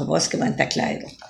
maßgewandter Kleidung.